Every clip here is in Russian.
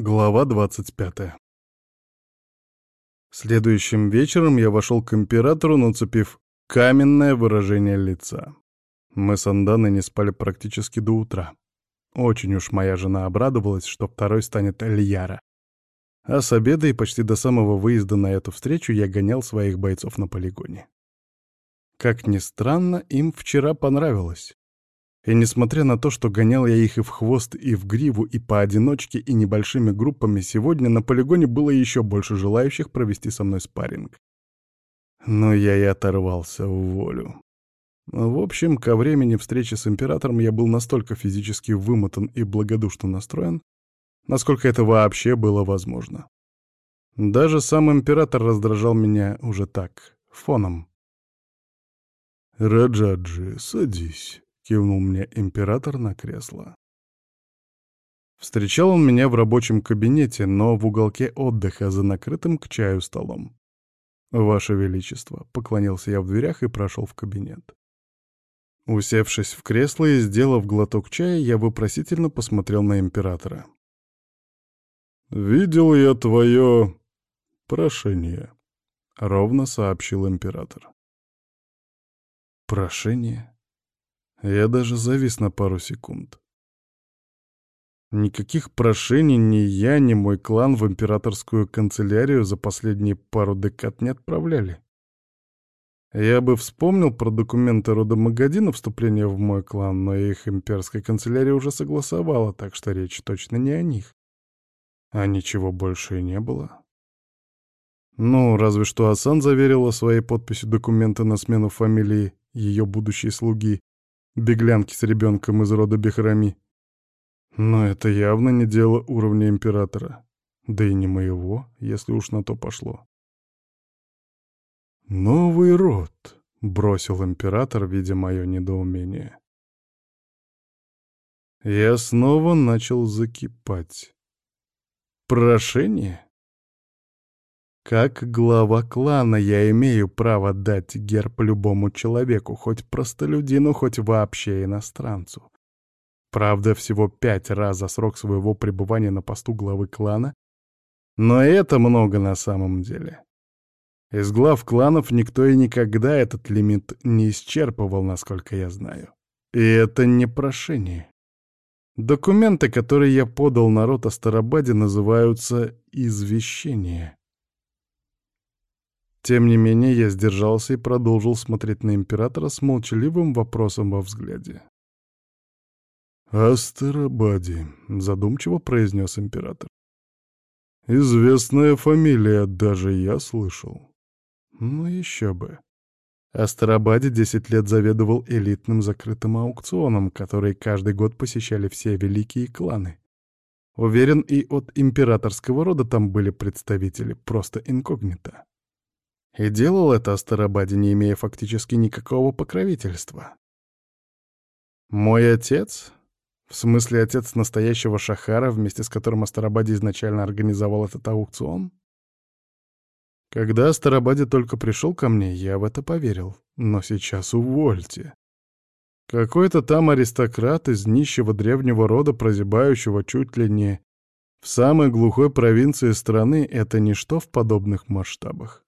Глава 25 Следующим вечером я вошел к императору, нацепив каменное выражение лица. Мы с Анданой не спали практически до утра. Очень уж моя жена обрадовалась, что второй станет Эльяра. А с обеда и почти до самого выезда на эту встречу я гонял своих бойцов на полигоне. Как ни странно, им вчера понравилось. И несмотря на то, что гонял я их и в хвост, и в гриву, и поодиночке, и небольшими группами, сегодня на полигоне было еще больше желающих провести со мной спарринг. Но я и оторвался в волю. В общем, ко времени встречи с императором я был настолько физически вымотан и благодушно настроен, насколько это вообще было возможно. Даже сам император раздражал меня уже так, фоном. «Раджаджи, садись», кивнул мне император на кресло. Встречал он меня в рабочем кабинете, но в уголке отдыха за накрытым к чаю столом. «Ваше Величество», — поклонился я в дверях и прошел в кабинет. Усевшись в кресло и сделав глоток чая, я вопросительно посмотрел на императора. «Видел я твое прошение», — ровно сообщил император. «Прошение?» Я даже завис на пару секунд. Никаких прошений ни я, ни мой клан в императорскую канцелярию за последние пару декад не отправляли. Я бы вспомнил про документы рода Магадина вступления в мой клан, но их имперская канцелярия уже согласовала, так что речь точно не о них. А ничего больше и не было. Ну, разве что Асан заверила своей подписью документы на смену фамилии ее будущей слуги, беглянки с ребенком из рода Бехрами. Но это явно не дело уровня императора. Да и не моего, если уж на то пошло. «Новый род», — бросил император, видя мое недоумение. Я снова начал закипать. «Прошение?» Как глава клана я имею право дать герб любому человеку, хоть простолюдину, хоть вообще иностранцу. Правда, всего пять раз за срок своего пребывания на посту главы клана, но это много на самом деле. Из глав кланов никто и никогда этот лимит не исчерпывал, насколько я знаю. И это не прошение. Документы, которые я подал народ Астарабаде, называются «извещение». Тем не менее, я сдержался и продолжил смотреть на императора с молчаливым вопросом во взгляде. «Астарабади», — задумчиво произнес император. «Известная фамилия, даже я слышал». «Ну еще бы». Астарабаде десять лет заведовал элитным закрытым аукционом, который каждый год посещали все великие кланы. Уверен, и от императорского рода там были представители, просто инкогнито. И делал это Астарабаде, не имея фактически никакого покровительства. Мой отец, в смысле отец настоящего Шахара, вместе с которым Астарабаде изначально организовал этот аукцион? Когда Астарабаде только пришел ко мне, я в это поверил. Но сейчас увольте. Какой-то там аристократ из нищего древнего рода, прозябающего чуть ли не в самой глухой провинции страны, это ничто в подобных масштабах.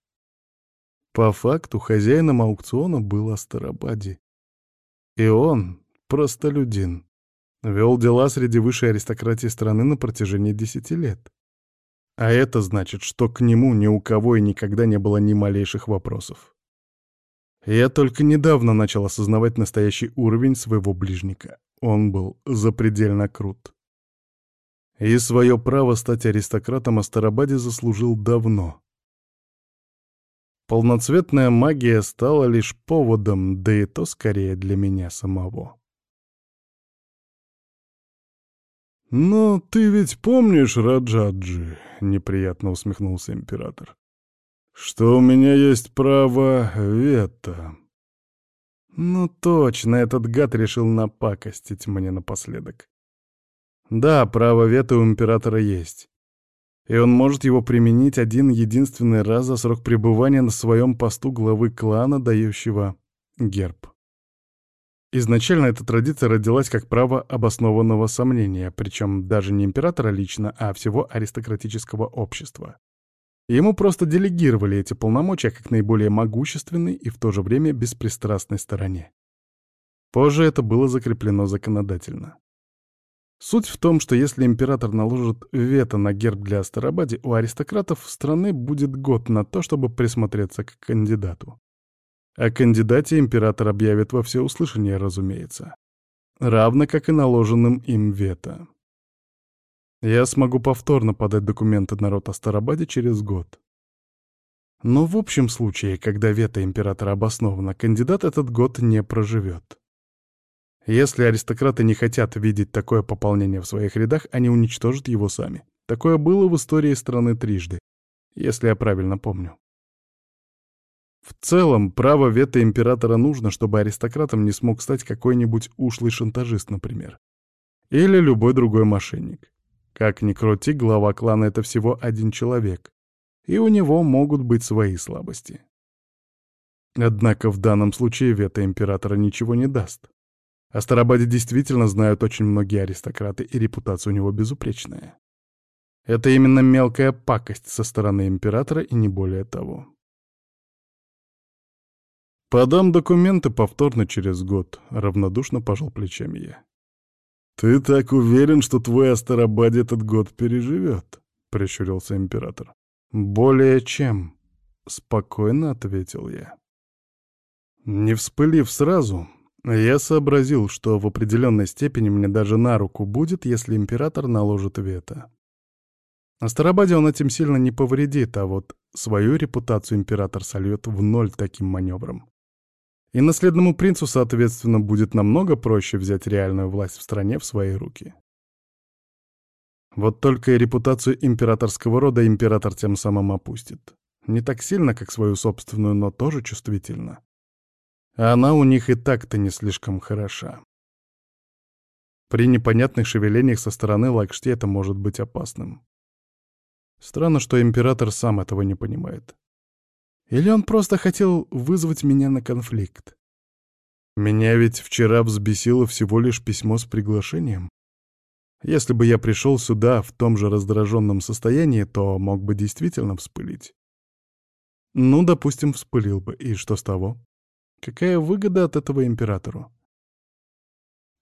По факту хозяином аукциона был Астарабади. И он, простолюдин, вел дела среди высшей аристократии страны на протяжении десяти лет. А это значит, что к нему ни у кого и никогда не было ни малейших вопросов. Я только недавно начал осознавать настоящий уровень своего ближника. Он был запредельно крут. И свое право стать аристократом Астарабаде заслужил давно. Полноцветная магия стала лишь поводом, да и то скорее для меня самого. «Но ты ведь помнишь, Раджаджи?» — неприятно усмехнулся император. «Что у меня есть право вето». «Ну точно, этот гад решил напакостить мне напоследок. Да, право вето у императора есть и он может его применить один единственный раз за срок пребывания на своем посту главы клана, дающего герб. Изначально эта традиция родилась как право обоснованного сомнения, причем даже не императора лично, а всего аристократического общества. Ему просто делегировали эти полномочия как наиболее могущественной и в то же время беспристрастной стороне. Позже это было закреплено законодательно. Суть в том, что если император наложит вето на герб для Астарабаде, у аристократов страны будет год на то, чтобы присмотреться к кандидату. О кандидате император объявит во всеуслышание, разумеется. Равно как и наложенным им вето. Я смогу повторно подать документы на род Астарабаде через год. Но в общем случае, когда вето императора обосновано, кандидат этот год не проживет. Если аристократы не хотят видеть такое пополнение в своих рядах, они уничтожат его сами. Такое было в истории страны трижды, если я правильно помню. В целом, право вето императора нужно, чтобы аристократом не смог стать какой-нибудь ушлый шантажист, например. Или любой другой мошенник. Как ни крути, глава клана — это всего один человек, и у него могут быть свои слабости. Однако в данном случае вето императора ничего не даст. О Старобаде действительно знают очень многие аристократы, и репутация у него безупречная. Это именно мелкая пакость со стороны императора и не более того. «Подам документы повторно через год», — равнодушно пожал плечами я. «Ты так уверен, что твой Астарабаде этот год переживет?» — прищурился император. «Более чем», — спокойно ответил я. Не вспылив сразу, я сообразил, что в определенной степени мне даже на руку будет, если император наложит вето. Астарабаде он этим сильно не повредит, а вот свою репутацию император сольет в ноль таким маневром. И наследному принцу, соответственно, будет намного проще взять реальную власть в стране в свои руки. Вот только и репутацию императорского рода император тем самым опустит. Не так сильно, как свою собственную, но тоже чувствительно. А она у них и так-то не слишком хороша. При непонятных шевелениях со стороны Лакшти это может быть опасным. Странно, что император сам этого не понимает. Или он просто хотел вызвать меня на конфликт? Меня ведь вчера взбесило всего лишь письмо с приглашением. Если бы я пришел сюда в том же раздраженном состоянии, то мог бы действительно вспылить. Ну, допустим, вспылил бы. И что с того? Какая выгода от этого императору?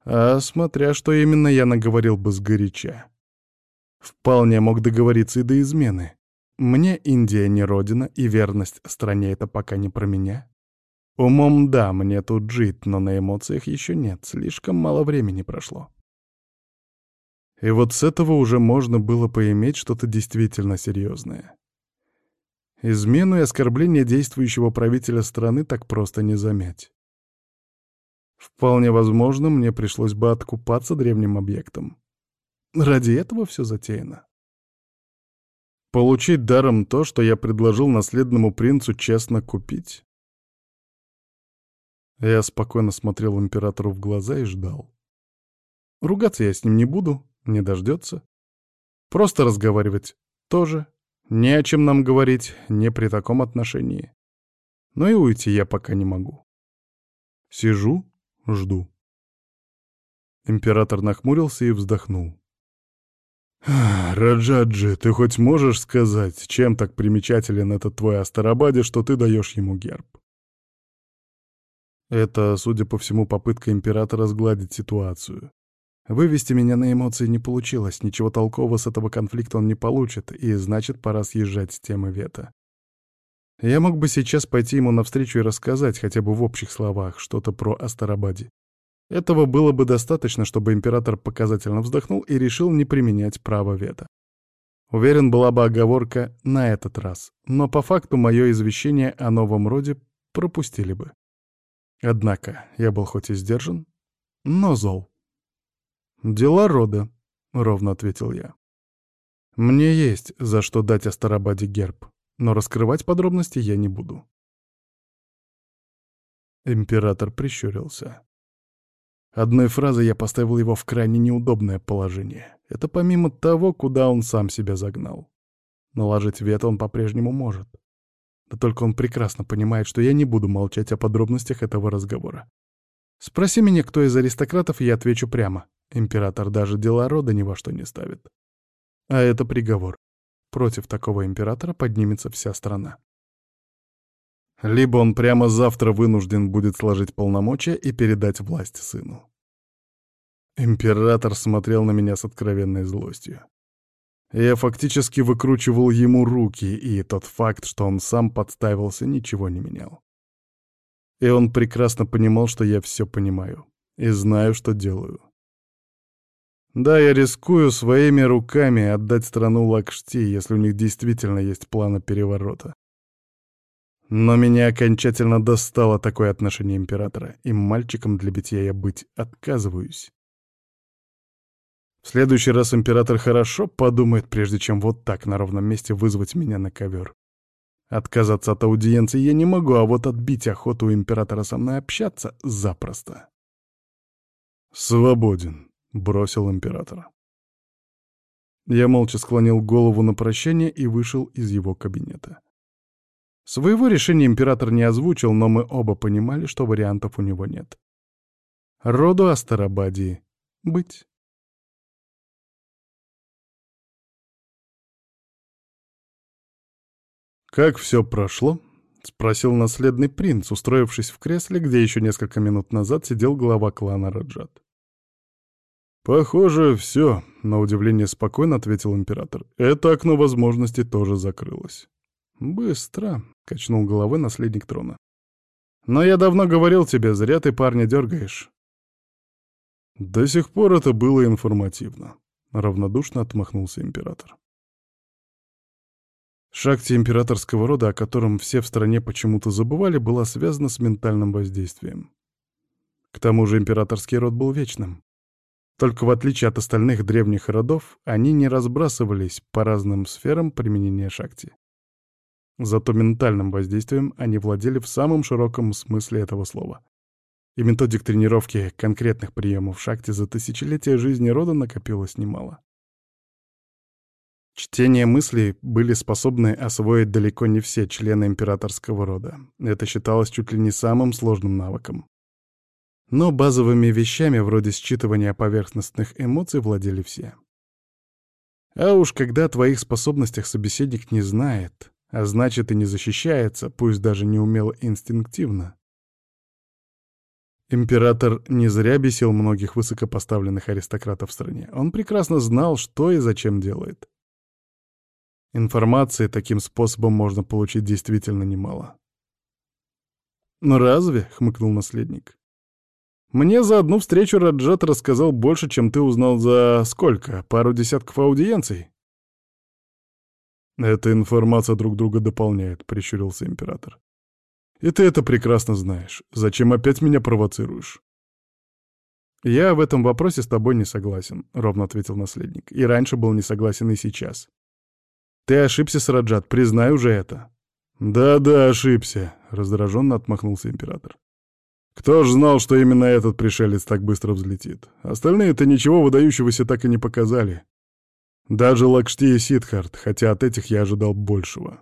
А смотря, что именно я наговорил бы сгоряча. Вполне мог договориться и до измены. Мне Индия не родина, и верность стране — это пока не про меня. Умом да, мне тут жить, но на эмоциях еще нет, слишком мало времени прошло. И вот с этого уже можно было поиметь что-то действительно серьезное. Измену и оскорбление действующего правителя страны так просто не замять. Вполне возможно, мне пришлось бы откупаться древним объектом. Ради этого все затеяно. Получить даром то, что я предложил наследному принцу честно купить? Я спокойно смотрел императору в глаза и ждал. Ругаться я с ним не буду, не дождется. Просто разговаривать тоже. Не о чем нам говорить, не при таком отношении. Но и уйти я пока не могу. Сижу, жду. Император нахмурился и вздохнул. «Раджаджи, ты хоть можешь сказать, чем так примечателен этот твой Астарабаде, что ты даешь ему герб?» Это, судя по всему, попытка императора сгладить ситуацию. Вывести меня на эмоции не получилось, ничего толкового с этого конфликта он не получит, и значит, пора съезжать с темы вето. Я мог бы сейчас пойти ему навстречу и рассказать хотя бы в общих словах что-то про Астарабаде. Этого было бы достаточно, чтобы император показательно вздохнул и решил не применять право вето. Уверен, была бы оговорка на этот раз, но по факту мое извещение о новом роде пропустили бы. Однако я был хоть и сдержан, но зол. «Дела рода», — ровно ответил я. «Мне есть за что дать Астарабаде герб, но раскрывать подробности я не буду». Император прищурился. Одной фразой я поставил его в крайне неудобное положение. Это помимо того, куда он сам себя загнал. Наложить вето он по-прежнему может. Да только он прекрасно понимает, что я не буду молчать о подробностях этого разговора. Спроси меня, кто из аристократов, я отвечу прямо. Император даже дела рода ни во что не ставит. А это приговор. Против такого императора поднимется вся страна. Либо он прямо завтра вынужден будет сложить полномочия и передать власть сыну. Император смотрел на меня с откровенной злостью. Я фактически выкручивал ему руки, и тот факт, что он сам подставился, ничего не менял. И он прекрасно понимал, что я все понимаю и знаю, что делаю. Да, я рискую своими руками отдать страну Лакшти, если у них действительно есть планы переворота. Но меня окончательно достало такое отношение императора, и мальчиком для битья я быть отказываюсь. В следующий раз император хорошо подумает, прежде чем вот так на ровном месте вызвать меня на ковер. Отказаться от аудиенции я не могу, а вот отбить охоту императора со мной общаться запросто. «Свободен», — бросил император. Я молча склонил голову на прощание и вышел из его кабинета. Своего решения император не озвучил, но мы оба понимали, что вариантов у него нет. Роду Астарабадии быть. «Как все прошло?» — спросил наследный принц, устроившись в кресле, где еще несколько минут назад сидел глава клана Раджат. «Похоже, все», — на удивление спокойно ответил император. «Это окно возможностей тоже закрылось». «Быстро», — качнул головой наследник трона. «Но я давно говорил тебе, зря ты парня дергаешь». «До сих пор это было информативно», — равнодушно отмахнулся император. Шакти императорского рода, о котором все в стране почему-то забывали, была связана с ментальным воздействием. К тому же императорский род был вечным. Только в отличие от остальных древних родов, они не разбрасывались по разным сферам применения шакти. Зато ментальным воздействием они владели в самом широком смысле этого слова. И методик тренировки конкретных приемов шакти за тысячелетия жизни рода накопилось немало. Чтение мыслей были способны освоить далеко не все члены императорского рода. Это считалось чуть ли не самым сложным навыком. Но базовыми вещами вроде считывания поверхностных эмоций владели все. А уж когда о твоих способностях собеседник не знает, а значит и не защищается, пусть даже не умело инстинктивно. Император не зря бесил многих высокопоставленных аристократов в стране. Он прекрасно знал, что и зачем делает. Информации таким способом можно получить действительно немало. «Ну разве?» — хмыкнул наследник. «Мне за одну встречу Раджат рассказал больше, чем ты узнал за сколько? Пару десятков аудиенций?» «Эта информация друг друга дополняет», — прищурился император. «И ты это прекрасно знаешь. Зачем опять меня провоцируешь?» «Я в этом вопросе с тобой не согласен», — ровно ответил наследник. «И раньше был не согласен, и сейчас. Ты ошибся, Сараджат, признай уже это. Да-да, ошибся, раздраженно отмахнулся император. Кто ж знал, что именно этот пришелец так быстро взлетит? Остальные-то ничего выдающегося так и не показали. Даже Лакшти и Сидхарт, хотя от этих я ожидал большего.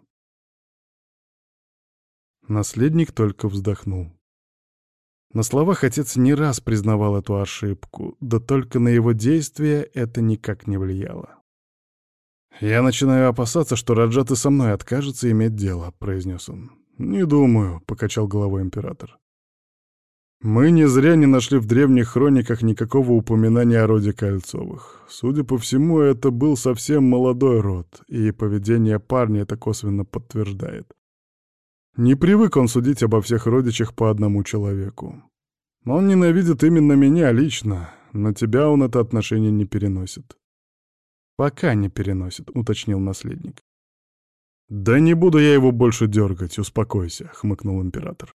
Наследник только вздохнул. На словах отец не раз признавал эту ошибку, да только на его действия это никак не влияло. «Я начинаю опасаться, что Раджат и со мной откажется иметь дело», — произнес он. «Не думаю», — покачал головой император. «Мы не зря не нашли в древних хрониках никакого упоминания о роде Кольцовых. Судя по всему, это был совсем молодой род, и поведение парня это косвенно подтверждает. Не привык он судить обо всех родичах по одному человеку. Он ненавидит именно меня лично, на тебя он это отношение не переносит. «Пока не переносит», — уточнил наследник. «Да не буду я его больше дергать, успокойся», — хмыкнул император.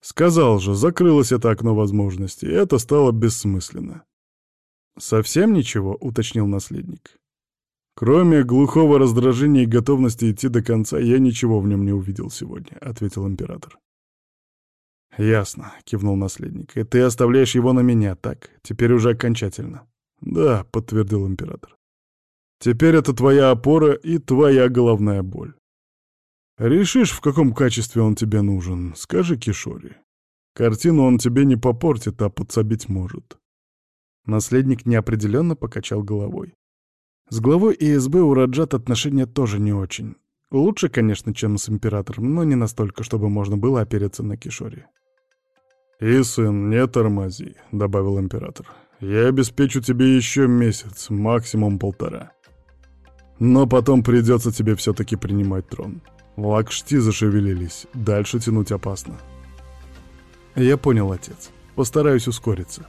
«Сказал же, закрылось это окно возможностей, и это стало бессмысленно». «Совсем ничего», — уточнил наследник. «Кроме глухого раздражения и готовности идти до конца, я ничего в нем не увидел сегодня», — ответил император. «Ясно», — кивнул наследник. «И ты оставляешь его на меня, так? Теперь уже окончательно». «Да», — подтвердил император. Теперь это твоя опора и твоя головная боль. Решишь, в каком качестве он тебе нужен, скажи Кишори. Картину он тебе не попортит, а подсобить может. Наследник неопределенно покачал головой. С главой ИСБ у Раджат отношения тоже не очень. Лучше, конечно, чем с императором, но не настолько, чтобы можно было опереться на Кишори. «И, сын, не тормози», — добавил император. «Я обеспечу тебе еще месяц, максимум полтора. Но потом придется тебе все-таки принимать трон. Лакшти зашевелились, дальше тянуть опасно». «Я понял, отец. Постараюсь ускориться».